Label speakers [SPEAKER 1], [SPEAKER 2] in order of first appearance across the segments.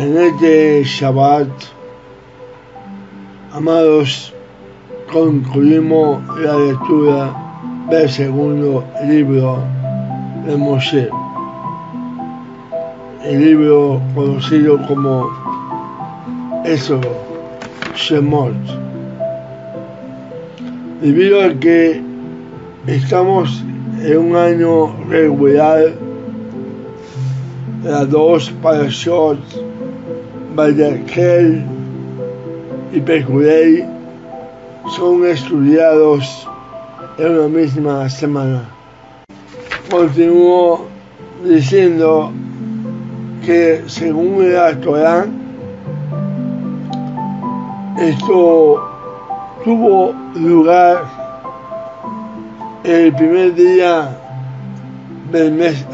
[SPEAKER 1] En este Shabbat, amados, concluimos la lectura del segundo libro de Moshe, el libro conocido como Éxodo, Shemot. Debido a que estamos en un año regular, las dos parashot, Vayakel y Pecurei, son estudiados en una misma semana. Continúo diciendo que según la Torah, esto tuvo lugar el primer día del mes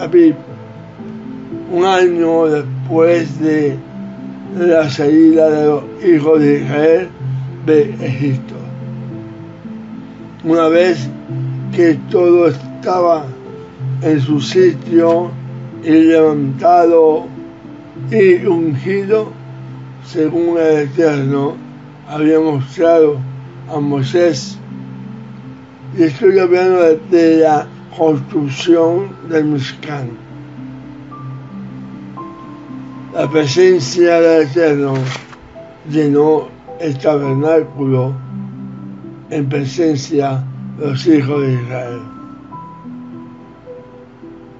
[SPEAKER 1] un año después de la salida de los hijos de Israel de Egipto. Una vez que todo estaba en su sitio y levantado y ungido, según el Eterno había mostrado a Moisés. Y estoy hablando de la construcción del Mishkan. La presencia del Eterno llenó el tabernáculo en presencia de los hijos de Israel.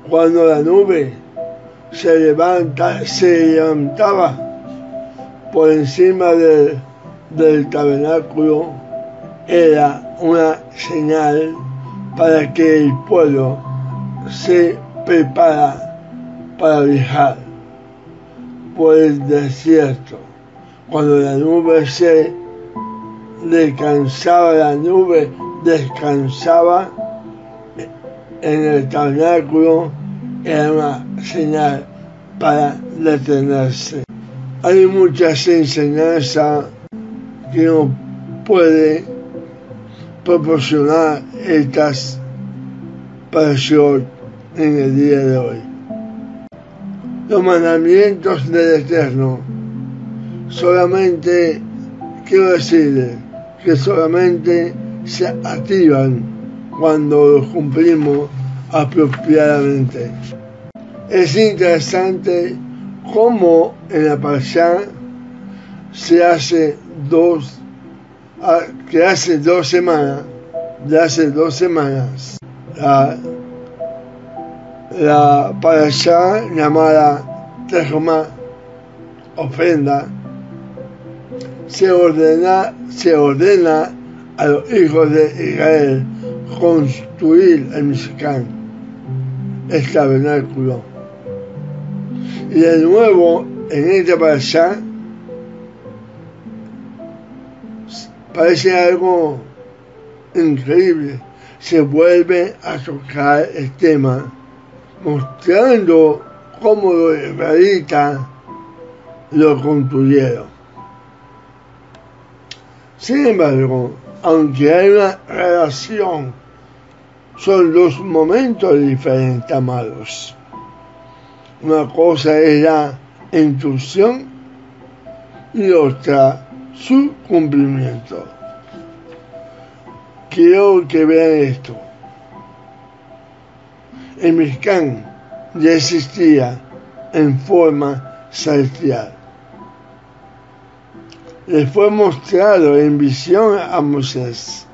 [SPEAKER 1] Cuando la nube se, levanta, se levantaba por encima del, del tabernáculo, era una señal para que el pueblo se prepara para viajar por el desierto. Cuando la nube se descansaba, la nube descansaba en el tabernáculo, era una señal para detenerse. Hay muchas enseñanzas que nos puede proporcionar estas parashot en el día de hoy. Los mandamientos del Eterno solamente, quiero decirle, que solamente se activan cuando los cumplimos apropiadamente. Es interesante cómo en la parasha se hace dos, que hace dos semanas, de hace dos semanas, la, la parasha llamada Tejomá, ofrenda, se ordena, se ordena a los hijos de Israel construir el Mishkan, el tabernáculo. Y de nuevo, en esta parasha, parece algo increíble. Se vuelve a tocar el tema, mostrando cómo los israelitas lo construyeron. Sin embargo, aunque hay una relación, son dos momentos diferentes, amados. Una cosa es la instrucción y otra su cumplimiento. Quiero que vean esto. El Mishkan ya existía en forma celestial. Le fue mostrado en visión a Moisés.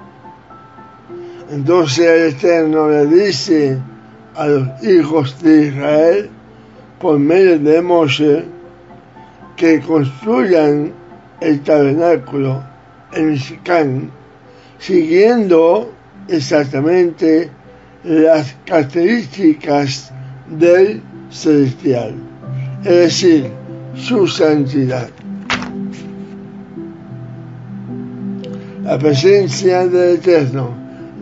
[SPEAKER 1] Entonces el Eterno le dice a los hijos de Israel, por medio de Moshe, que construyan el tabernáculo, el Mishkan, siguiendo exactamente las características del celestial, es decir, su santidad. La presencia del Eterno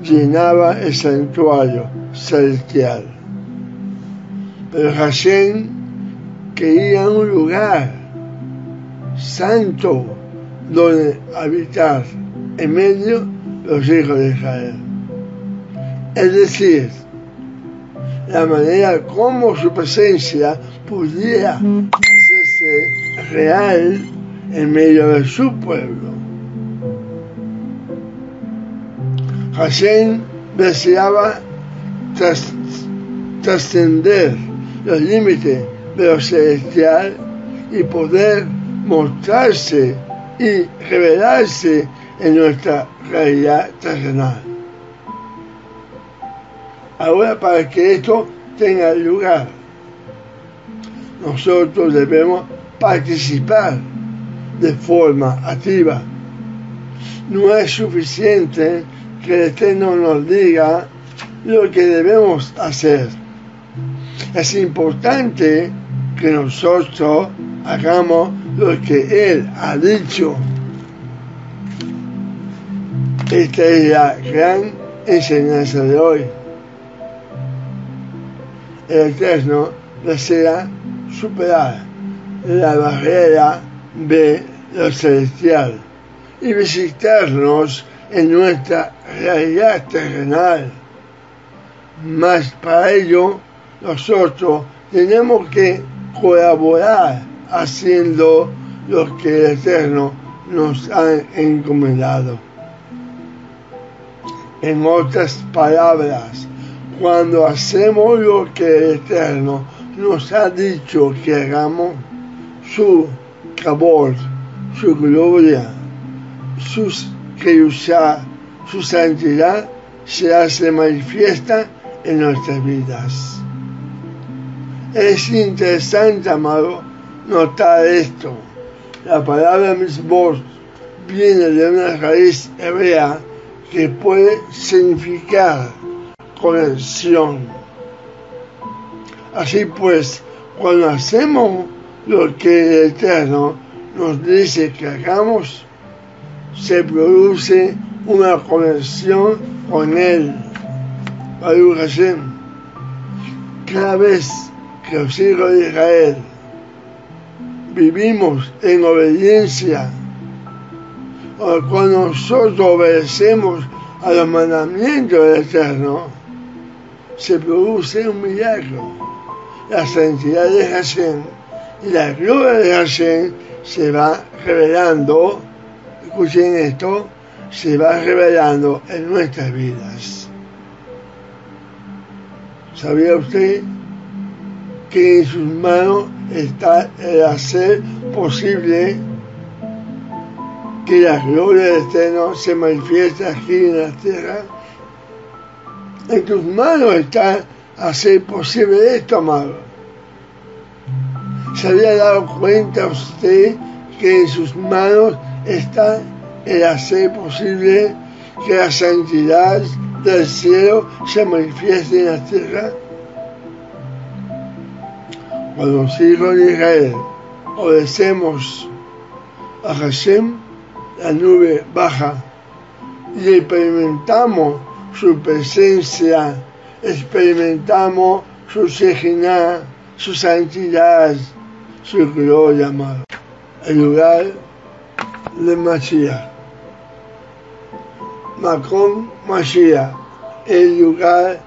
[SPEAKER 1] llenaba el santuario celestial. Pero Hashem quería un lugar santo donde habitar en medio los hijos de Israel. Es decir, la manera como su presencia pudiera hacerse real en medio de su pueblo. Hashem deseaba trascender los límites de lo celestial y poder mostrarse y revelarse en nuestra realidad terrenal. Ahora para que esto tenga lugar, nosotros debemos participar de forma activa. No es suficiente que el Eterno nos diga lo que debemos hacer. Es importante que nosotros hagamos lo que Él ha dicho. Esta es la gran enseñanza de hoy. El Eterno desea superar la barrera de lo celestial y visitarnos en nuestra realidad terrenal. Mas para ello nosotros tenemos que colaborar haciendo lo que el Eterno nos ha encomendado. En otras palabras, cuando hacemos lo que el Eterno nos ha dicho que hagamos, su cabor, su gloria, sus, que su santidad se hace manifiesta en nuestras vidas. Es interesante, amado, notar esto. La palabra misbos viene de una raíz hebrea que puede significar conexión. Así pues, cuando hacemos lo que el Eterno nos dice que hagamos, se produce una conexión con Él. Cada vez que los hijos de Israel vivimos en obediencia, cuando nosotros obedecemos a los mandamientos del Eterno, se produce un milagro. La santidad de Hashem y la gloria de Hashem se va revelando, escuchen esto, se va revelando en nuestras vidas. ¿Sabía usted que en sus manos está el hacer posible que la gloria del Eterno se manifieste aquí en la tierra? En tus manos está hacer posible esto, amado ¿Se había dado cuenta usted que en sus manos está el hacer posible que la santidad del cielo se manifieste en la tierra? Cuando los hijos de Israel obedecemos a Hashem, la nube baja y experimentamos su presencia, experimentamos su sejiná, su santidad, su gloria. El lugar de Mashiach. Macón Mashiach, el lugar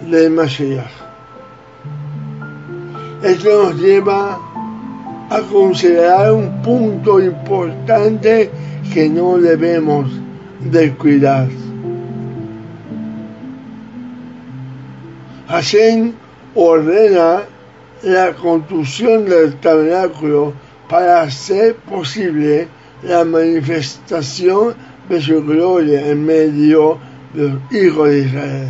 [SPEAKER 1] de Mashiach. Esto nos lleva a considerar un punto importante que no debemos descuidar. Hashem ordena la construcción del tabernáculo para hacer posible la manifestación de su gloria en medio de los hijos de Israel.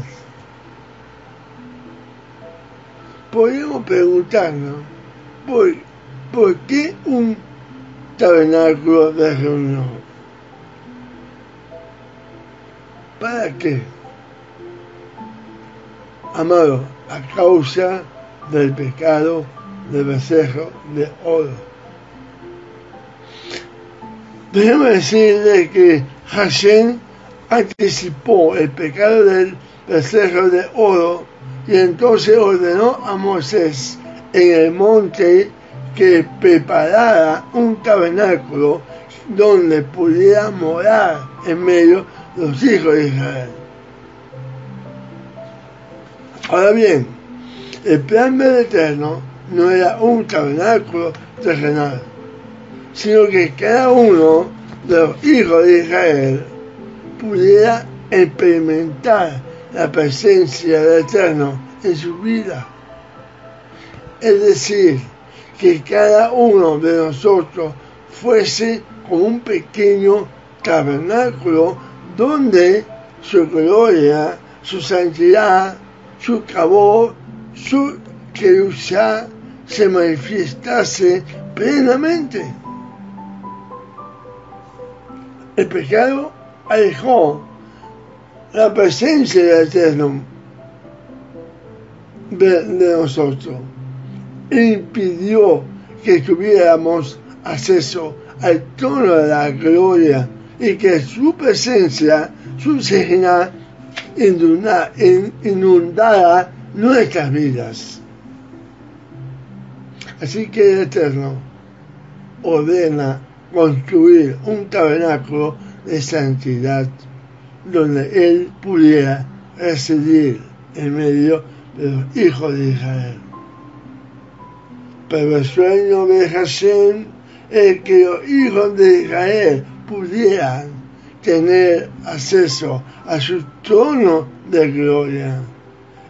[SPEAKER 1] Podemos preguntarnos, ¿por, ¿por qué un tabernáculo de reunión? ¿Para qué? Amado, a causa del pecado del becerro de oro. Déjeme decirle que Hashem anticipó el pecado del becerro de oro y entonces ordenó a Moisés en el monte que preparara un tabernáculo donde pudiera morar en medio de los hijos de Israel. Ahora bien, el plan del Eterno no era un tabernáculo terrenal, sino que cada uno de los hijos de Israel pudiera experimentar la presencia del Eterno en su vida. Es decir, que cada uno de nosotros fuese como un pequeño tabernáculo donde su gloria, su santidad, su cabot, su querusá se manifestase plenamente. El pecado alejó la presencia del Eterno de, nosotros impidió que tuviéramos acceso al trono de la gloria y que su presencia, su señal, inundara nuestras vidas. Así que el Eterno ordena construir un tabernáculo de santidad donde Él pudiera residir en medio de los hijos de Israel. Pero el sueño de Hashem es que los hijos de Israel pudieran tener acceso a su trono de gloria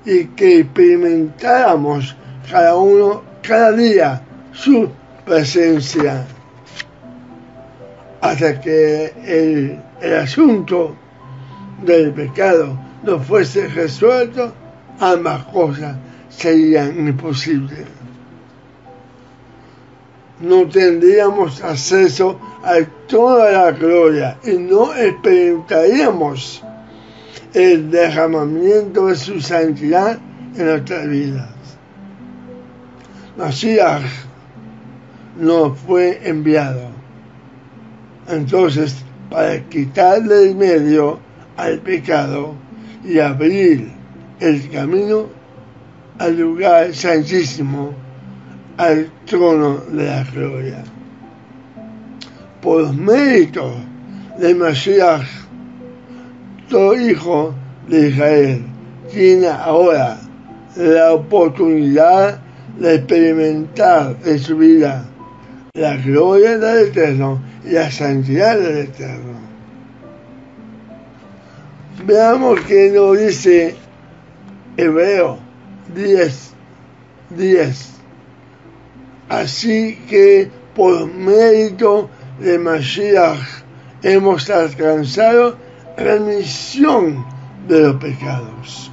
[SPEAKER 1] y que experimentáramos cada uno, cada día, su presencia hasta que el, asunto del pecado no fuese resuelto, ambas cosas serían imposibles. No tendríamos acceso a toda la gloria y no experimentaríamos el derramamiento de su santidad en nuestras vidas. Mashiach no fue enviado. Entonces, para quitarle del medio al pecado y abrir el camino al lugar santísimo, al trono de la gloria. Por los méritos de Mashiach, todo hijo de Israel tiene ahora la oportunidad de experimentar en su vida la gloria del Eterno y la santidad del Eterno. Veamos que nos dice Hebreo 10, 10. Así que por mérito de Mashiach hemos alcanzado remisión de los pecados.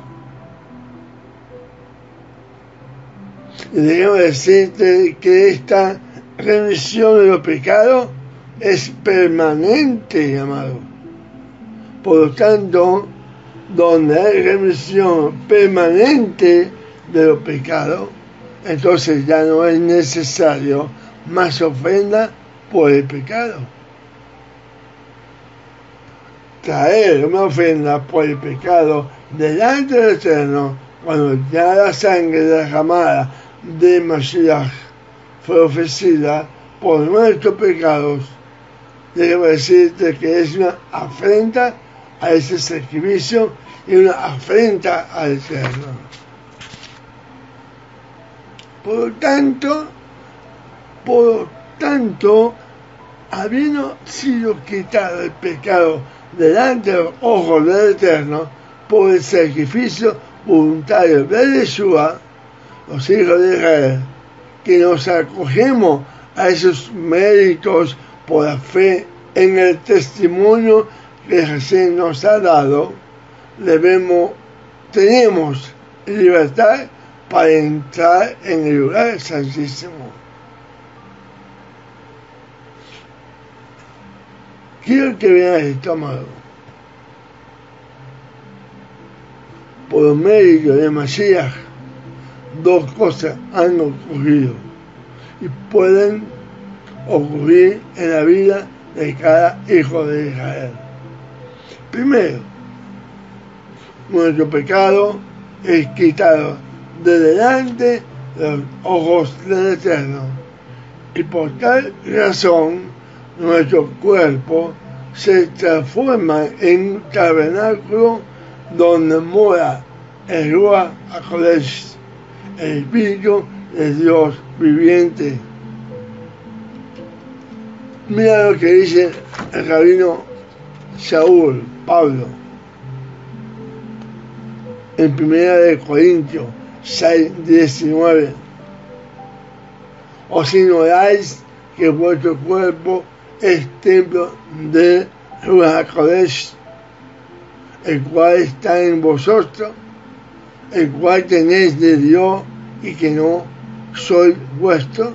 [SPEAKER 1] Y debemos decirte que esta remisión de los pecados es permanente, amado por lo tanto, donde hay remisión permanente de los pecados, entonces ya no es necesario más ofrenda por el pecado. Traer una ofrenda por el pecado delante del Eterno, cuando ya la sangre derramada de Mashiach fue ofrecida por nuestros pecados, debo decirte que es una afrenta a ese sacrificio y una afrenta al Eterno. Por tanto, por tanto, habiendo sido quitado el pecado delante de los ojos del Eterno por el sacrificio voluntario de Yeshua, los hijos de Israel, que nos acogemos a esos méritos por la fe en el testimonio que Jesús nos ha dado, debemos, tenemos libertad para entrar en el lugar santísimo. Quiero que vean esto, amado. Por medio de Masías, dos cosas han ocurrido y pueden ocurrir en la vida de cada hijo de Israel. Primero, nuestro pecado es quitado de delante de los ojos del Eterno. Y por tal razón, nuestro cuerpo se transforma en un tabernáculo donde mora el Rúa Akodesh, el Espíritu de Dios viviente. Mira lo que dice el rabino Saúl, Pablo, en primera de Corintios 6, 19. Os ignoráis que vuestro cuerpo es templo de Ruach el cual está en vosotros, el cual tenéis de Dios y que no soy vuestro.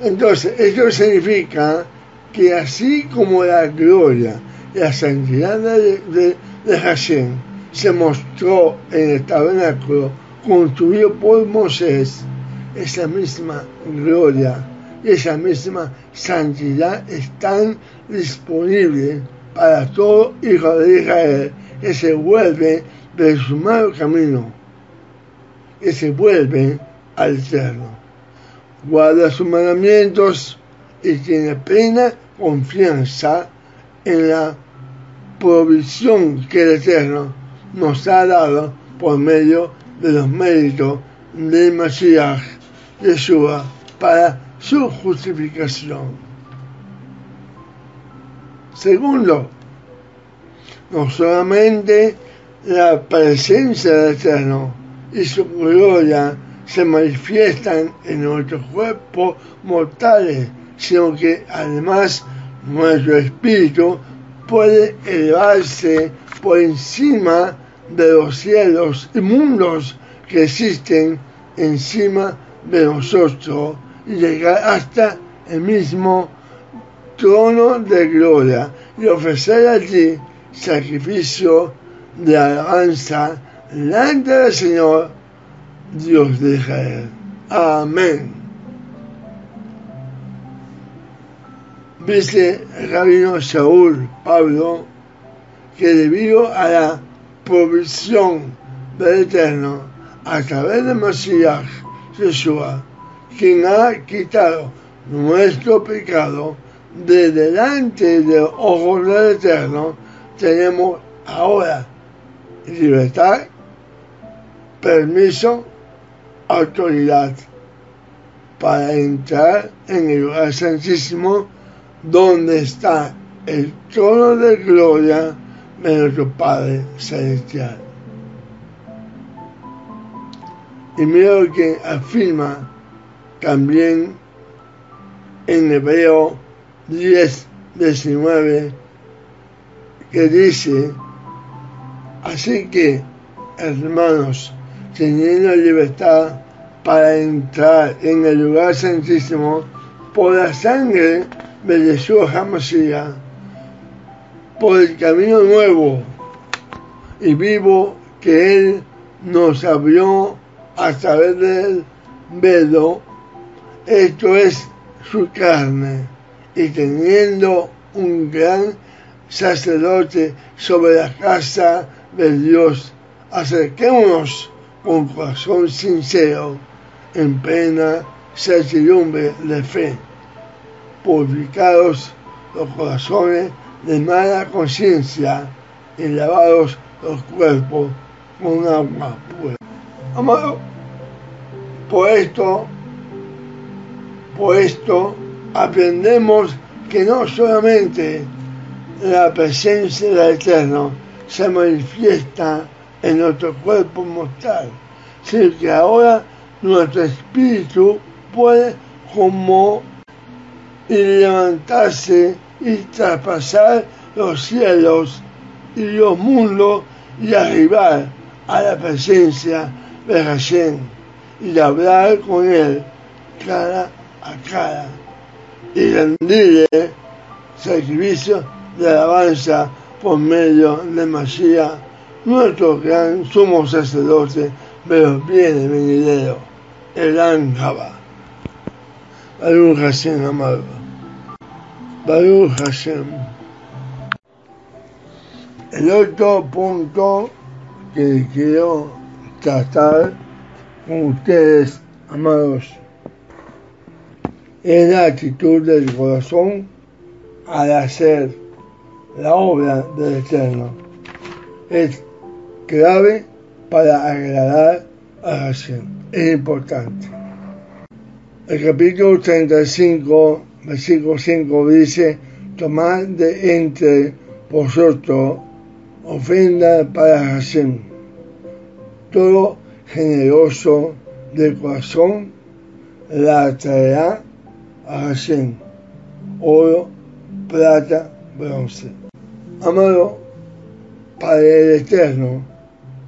[SPEAKER 1] Entonces, esto significa que así como la gloria y la santidad de, de, Hashem se mostró en el tabernáculo construido por Moisés, esa misma gloria y esa misma santidad están disponibles para todo hijo de Israel que se vuelve de su mal camino, que se vuelve al eterno. Guarda sus mandamientos y tiene plena confianza en la provisión que el Eterno nos ha dado por medio de los méritos del Mashiach Yeshua para su justificación. Segundo, no solamente la presencia del Eterno y su gloria se manifiestan en nuestros cuerpos mortales, sino que además nuestro espíritu puede elevarse por encima de los cielos y mundos que existen encima de nosotros y llegar hasta el mismo trono de gloria y ofrecer allí sacrificio de alabanza delante del Señor, Dios de Israel. Amén. Dice el rabino Saúl Pablo que debido a la provisión del Eterno a través de Mesías Yeshua, quien ha quitado nuestro pecado de delante del ojo del Eterno, tenemos ahora libertad, permiso, autoridad para entrar en el lugar santísimo donde está el trono de gloria de nuestro Padre Celestial. Y mira lo que afirma también en Hebreo 10, 19, que dice, así que, hermanos, teniendo libertad para entrar en el lugar santísimo por la sangre de Jesús HaMashiach, por el camino nuevo. Y vivo que Él nos abrió a través del velo, esto es su carne, y teniendo un gran sacerdote sobre la casa de Dios, acerquémonos con corazón sincero, en plena certidumbre de fe, purificados los corazones de mala conciencia y lavados los cuerpos con agua pura. Amado, por esto, por esto aprendemos que no solamente la presencia del Eterno se manifiesta en nuestro cuerpo mortal, sino que ahora nuestro espíritu puede como levantarse y traspasar los cielos y los mundos y arribar a la presencia de Hashem y hablar con él cara a cara y rendirle sacrificio de alabanza por medio de Mashiach, nuestro gran sumo sacerdote de los bienes venideros, el Ángaba. Baruch Hashem amado. Baruch Hashem. El otro punto que quiero tratar con ustedes, amados, es la actitud del corazón al hacer la obra del Eterno. Es clave para agradar a Hashem. Es importante. El capítulo 35, versículo 5 dice, tomad de entre vosotros ofrenda para Hashem. Todo generoso de corazón la traerá a Hashem. Oro, plata, bronce. Amado, para el Eterno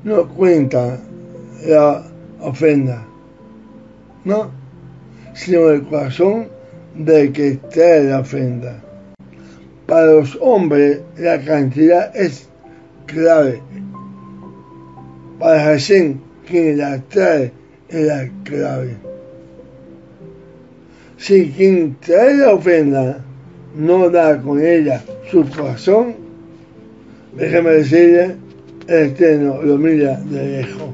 [SPEAKER 1] no cuenta la ofrenda, no, sino el corazón del que trae la ofrenda. Para los hombres la cantidad es clave. Para Hashem, quien la trae es la clave. Si quien trae la ofrenda no da con ella su corazón, déjame decirle, el Eterno lo mira de lejos.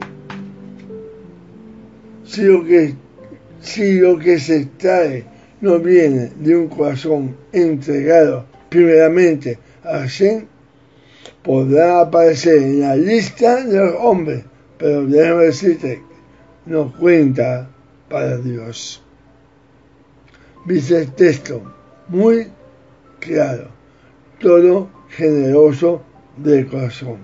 [SPEAKER 1] Si lo que, si lo que se trae no viene de un corazón entregado primeramente a Hashem, podrá aparecer en la lista de los hombres, pero déjame decirte, no cuenta para Dios. Dice texto, muy claro, todo generoso de corazón.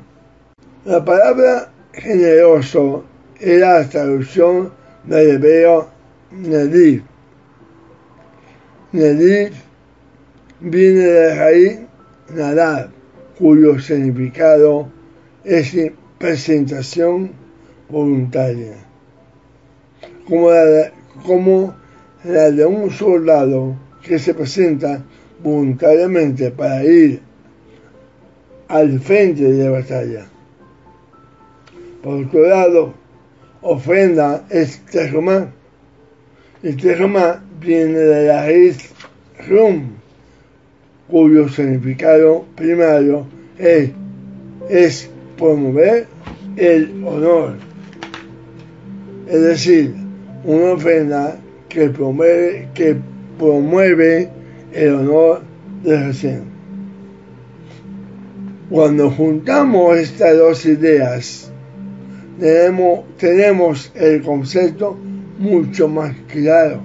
[SPEAKER 1] La palabra generoso era la traducción del hebreo Nedir. Nedir viene de la raíz nadar, cuyo significado es presentación voluntaria, como la, de, como la de un soldado que se presenta voluntariamente para ir al frente de la batalla. Por otro lado, ofrenda es terromá. El terromá viene de la raíz rum, cuyo significado primario es, es promover el honor. Es decir, una ofrenda que promueve, que el honor de Hashem. Cuando juntamos estas dos ideas, tenemos el concepto mucho más claro.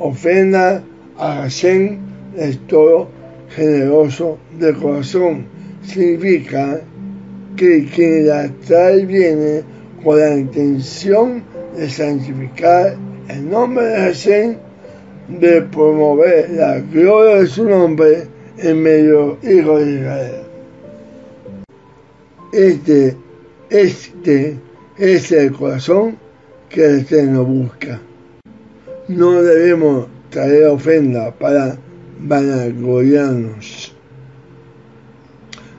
[SPEAKER 1] Ofrenda a Hashem es todo generoso de corazón. Significa que quien la trae viene con la intención de santificar el nombre de Hashem, de promover la gloria de su nombre en medio hijo de Israel. Este, este es el corazón que el Eterno busca. No debemos traer ofrenda para vanagloriarnos.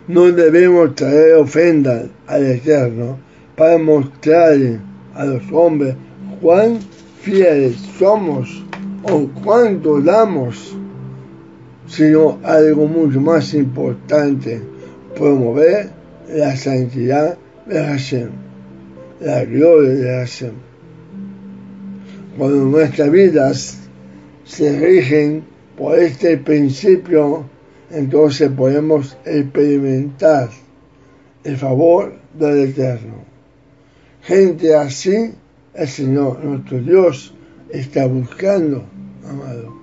[SPEAKER 1] No debemos traer ofrenda al Eterno para mostrarle a los hombres cuán fieles somos o cuánto damos, sino algo mucho más importante, promover la santidad de Hashem, la gloria de Hashem. Cuando nuestras vidas se rigen por este principio, entonces podemos experimentar el favor del Eterno. Gente así, el Señor, nuestro Dios, está buscando, amado.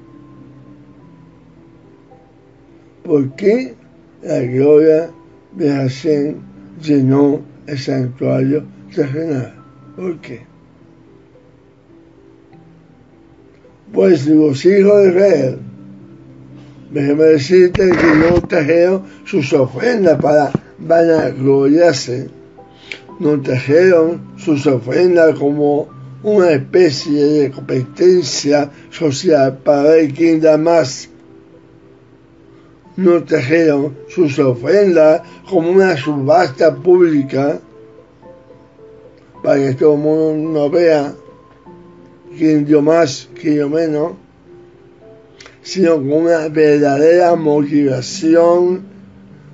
[SPEAKER 1] ¿Por qué la gloria de Hashem llenó el santuario terrenal? ¿Por qué? Pues los hijos de Israel, déjeme decirte que no trajeron sus ofrendas para vanagloriarse, no trajeron sus ofrendas como una especie de competencia social para ver quién da más. No trajeron sus ofrendas como una subasta pública para que todo el mundo vea quién dio más, quién dio menos, sino con una verdadera motivación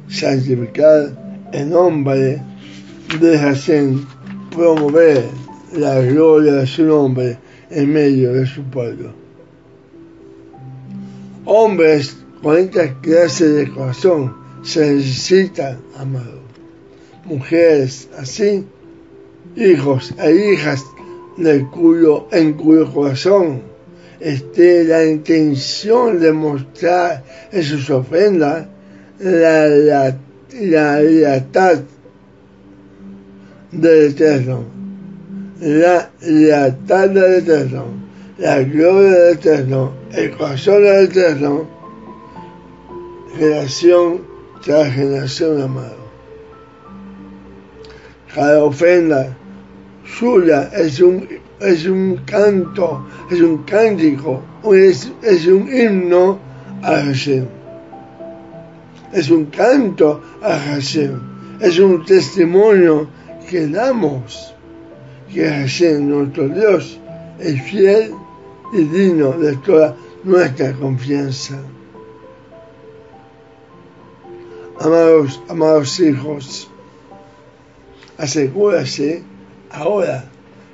[SPEAKER 1] santificar el nombre de Hashem, promover la gloria de su nombre en medio de su pueblo. Hombres con esta clase de corazón se necesitan, amado. Mujeres así, hijos e hijas de cuyo, en cuyo corazón. Esté la intención de mostrar en sus ofrendas la, la, la lealtad del Eterno, la lealtad del Eterno, la gloria del Eterno, el corazón del Eterno, generación tras generación amado. Cada ofrenda suya es un, es un canto, es un cántico, es, es un himno a Hashem. Es un canto a Hashem. Es un testimonio que damos que Hashem, nuestro Dios, es fiel y digno de toda nuestra confianza. Amados, amados hijos, asegúrase ahora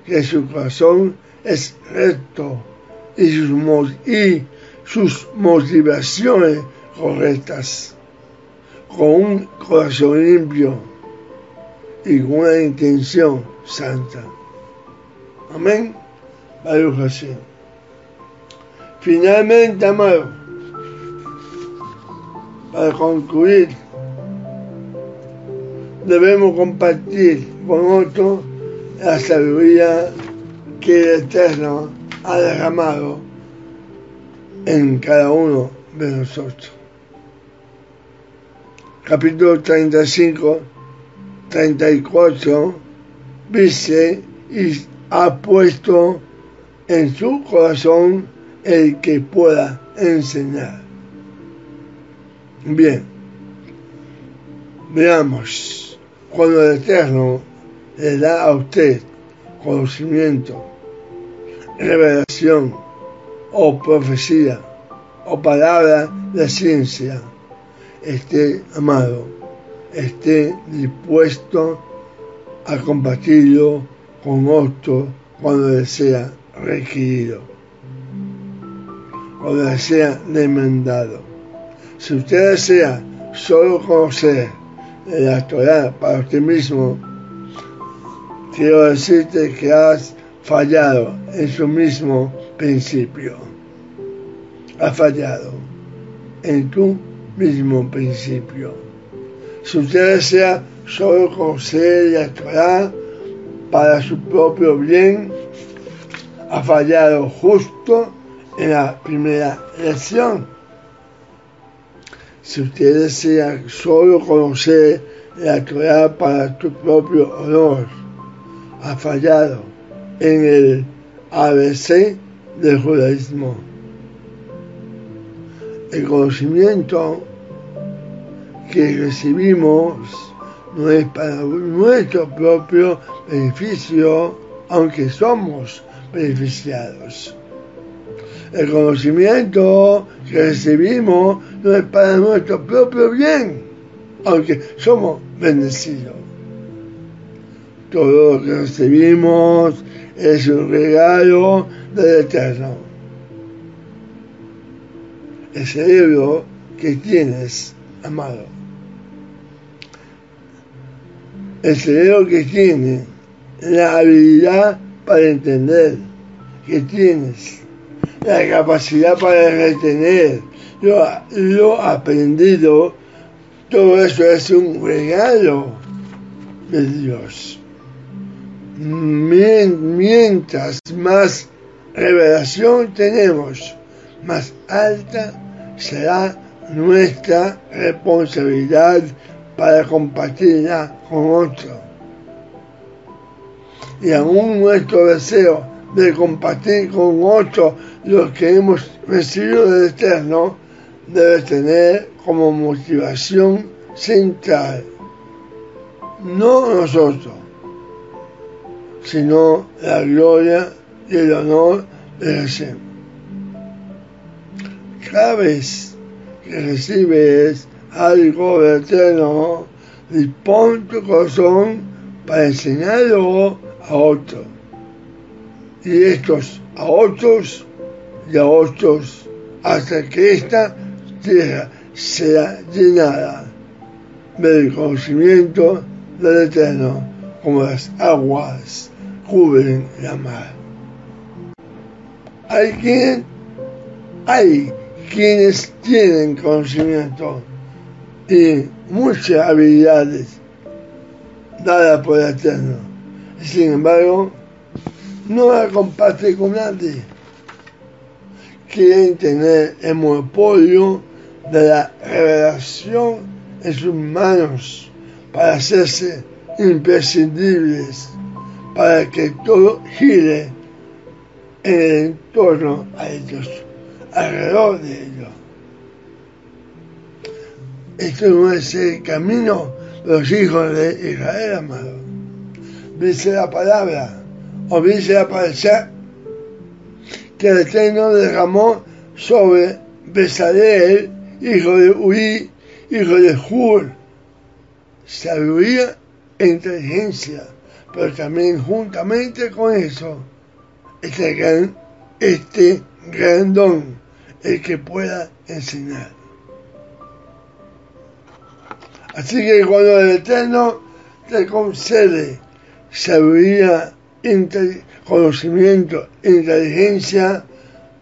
[SPEAKER 1] que su corazón es recto y sus, motivaciones correctas, con un corazón limpio y con una intención santa. Amén. Hashem. Finalmente, amado, para concluir, debemos compartir con otros la sabiduría que el Eterno ha derramado en cada uno de nosotros. Capítulo 35, 34 dice y ha puesto en su corazón el que pueda enseñar. Bien, veamos, cuando el Eterno le da a usted conocimiento, revelación o profecía o palabra de ciencia, esté amado, esté dispuesto a compartirlo con otro cuando desea requerido, cuando desea demandado. Si usted desea solo conocer la Torah para usted mismo, quiero decirte que has fallado en su mismo principio. Has fallado en tu mismo principio. Si usted desea solo conocer la Torah para su propio bien, ha fallado justo en la primera lección. Si usted desea solo conocer la Torah para tu propio honor, ha fallado en el ABC del judaísmo. El conocimiento que recibimos no es para nuestro propio beneficio, aunque somos beneficiados. El conocimiento que recibimos no es para nuestro propio bien, aunque somos bendecidos. Todo lo que recibimos es un regalo del Eterno. El cerebro que tienes, amado. El cerebro que tiene la habilidad para entender, que tienes la capacidad para retener lo aprendido, todo eso es un regalo de Dios mientras más revelación tenemos, más alta será nuestra responsabilidad para compartirla con otro. Y aún nuestro deseo de compartir con otro lo que hemos recibido del Eterno debe tener como motivación central, no nosotros, sino la gloria y el honor de Hashem. Cada vez que recibes algo de eterno, dispón tu corazón para enseñarlo a otros. Y estos a otros y a otros hasta que esta tierra sea llenada del conocimiento del Eterno como las aguas cubren la mar. Hay quien, hay quienes tienen conocimiento y muchas habilidades dadas por el Eterno. Sin embargo, no la comparte con nadie. Quieren tener el monopolio de la revelación en sus manos para hacerse imprescindibles, para que todo gire en el entorno a ellos, alrededor de ellos. Esto no es el camino de los hijos de Israel, amado. Dice la palabra, o dice la palabra que el Eterno derramó sobre Besaleel, hijo de Uri, hijo de Hur, sabiduría e inteligencia, pero también juntamente con eso, este gran, este gran don, el que pueda enseñar. Así que cuando el Eterno te concede sabiduría, conocimiento, inteligencia,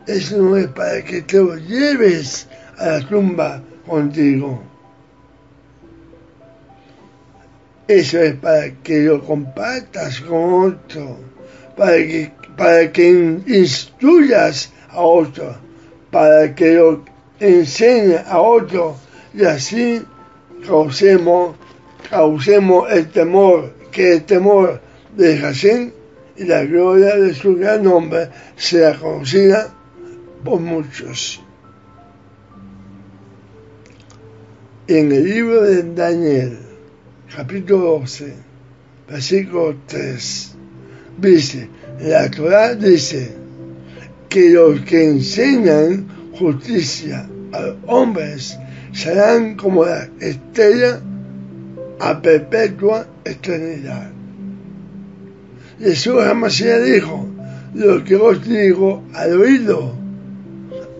[SPEAKER 1] eso no es para que te lo lleves a la tumba contigo. Eso es para que lo compartas con otro, para que, para que instruyas a otro, para que lo enseñes a otro y así causemos, causemos el temor, que el temor de Hashem y la gloria de su gran nombre sea conocida por muchos. En el libro de Daniel, capítulo 12, versículo 3, dice, la Torah dice que los que enseñan justicia a los hombres serán como la estrella a perpetua eternidad. Jesús jamás dijo, lo que os digo al oído,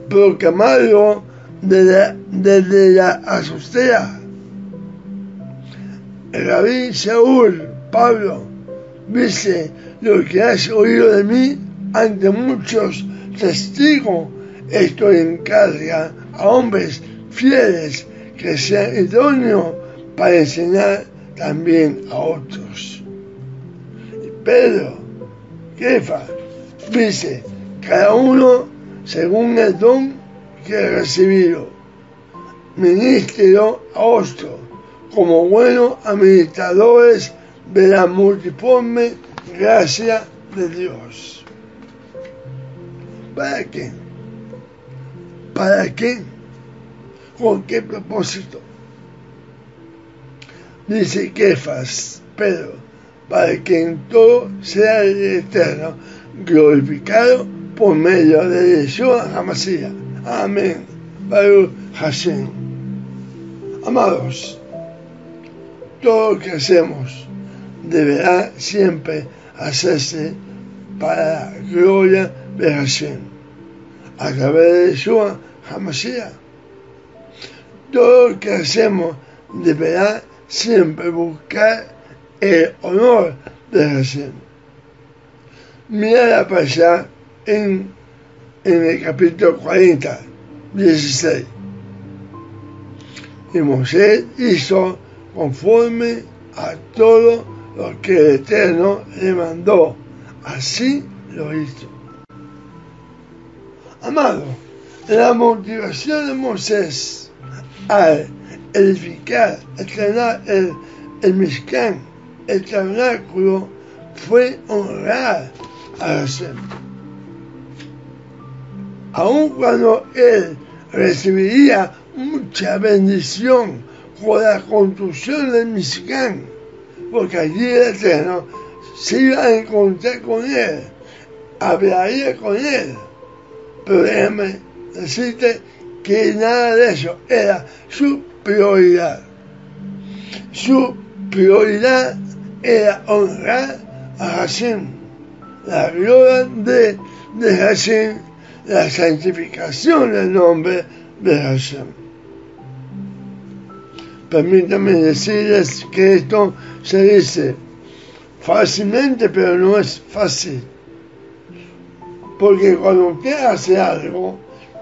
[SPEAKER 1] proclamarlo desde, desde la azotea. Rabí Saúl, Pablo, dice, lo que has oído de mí ante muchos testigos, estoy en carga a hombres fieles que sean idóneos para enseñar también a otros. Pedro, jefa, dice, cada uno según el don que ha recibido, ministro a otro, como buenos administradores de la multiforme gracia de Dios. ¿Para qué? ¿Para qué? ¿Con qué propósito? Dice Kefas, Pedro, para que en todo sea el Eterno glorificado por medio de Yeshua Hamashiach. Amén. Baruch Hashem. Amados, todo lo que hacemos deberá siempre hacerse para la gloria de Hashem, a través de Yeshua Hamashiach todo lo que hacemos deberá siempre buscar el honor de Hashem. Mira para allá en, en el capítulo 40, 16. Y Moisés hizo conforme a todo lo que el Eterno le mandó. Así lo hizo. Amado, la motivación de Moisés al edificar, el, el el tabernáculo, fue honrar a Hashem. Aun cuando él recibiría mucha bendición por la construcción del Mishkan, porque allí el Eterno se iba a encontrar con él, hablaría con él. Pero déjame decirte que nada de eso era su prioridad. Su prioridad era honrar a Hashem, la gloria de, de Hashem, la santificación del nombre de Hashem. Permítanme decirles que esto se dice fácilmente, pero no es fácil. Porque cuando usted hace algo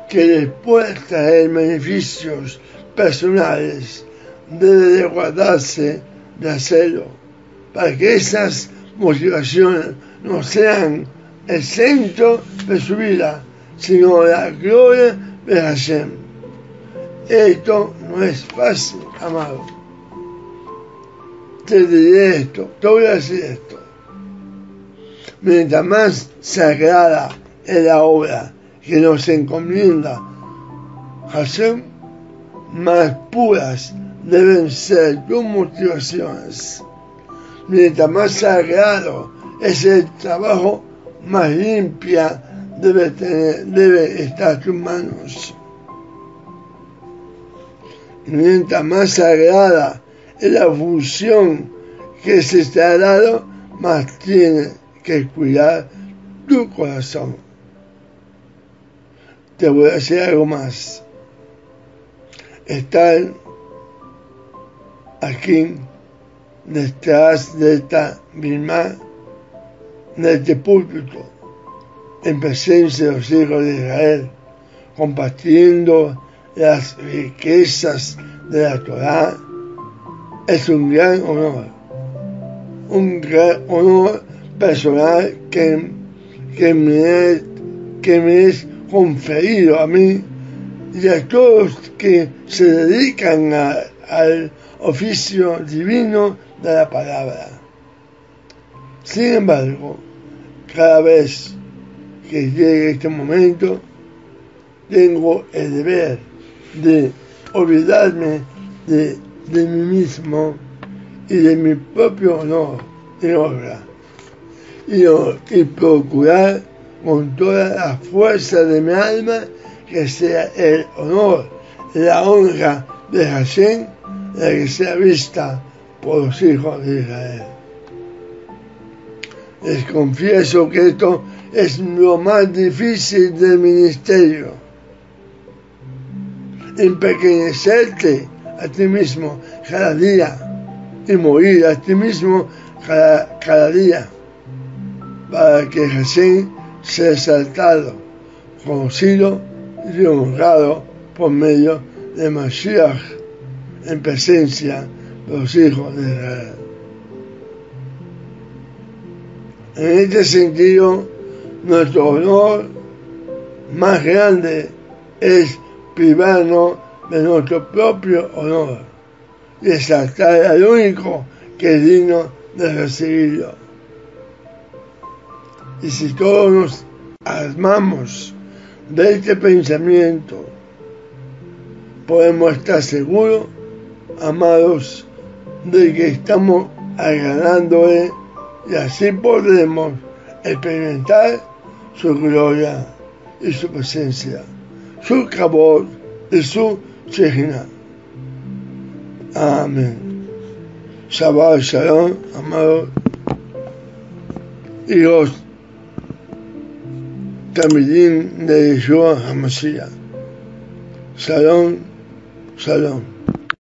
[SPEAKER 1] que le puede beneficios personales, debe de guardarse de hacerlo, para que esas motivaciones no sean el centro de su vida, sino la gloria de Hashem. Esto no es fácil, amado. Te diré esto, te voy a decir esto. Mientras más sagrada es la obra que nos encomienda Hashem, más puras deben ser tus motivaciones. Mientras más sagrado es el trabajo, más limpia debe, tener, debe estar tus manos. Mientras más sagrada es la función que se te ha dado, más tiene que cuidar tu corazón. Te voy a decir algo más. Estar aquí detrás de esta misma, de este púlpito, en presencia de los hijos de Israel, compartiendo las riquezas de la Torah, es un gran honor, un gran honor personal que, que, me, que me es conferido a mí y a todos que se dedican al oficio divino de la palabra. Sin embargo, cada vez que llegue este momento, tengo el deber de olvidarme de, mí mismo y de mi propio honor y obra y, y procurar con toda la fuerza de mi alma que sea el honor, la honra de Hashem la que sea vista por los hijos de Israel. Les confieso que esto es lo más difícil del ministerio. Empequeñecerte a ti mismo cada día y morir a ti mismo cada, día para que Jesús sea exaltado, conocido y honrado por medio de Mashiach en presencia de los hijos de Israel. En este sentido, nuestro honor más grande es privarnos de nuestro propio honor y exaltar al único que es digno de recibirlo. Y si todos nos armamos de este pensamiento, podemos estar seguros amados, de que estamos agradándole y así podremos experimentar su gloria y su presencia, su cabot y su chejina. Amén. Shabbat Shalom, amados hijos también de Yeshua HaMashiach. Shalom, Shalom.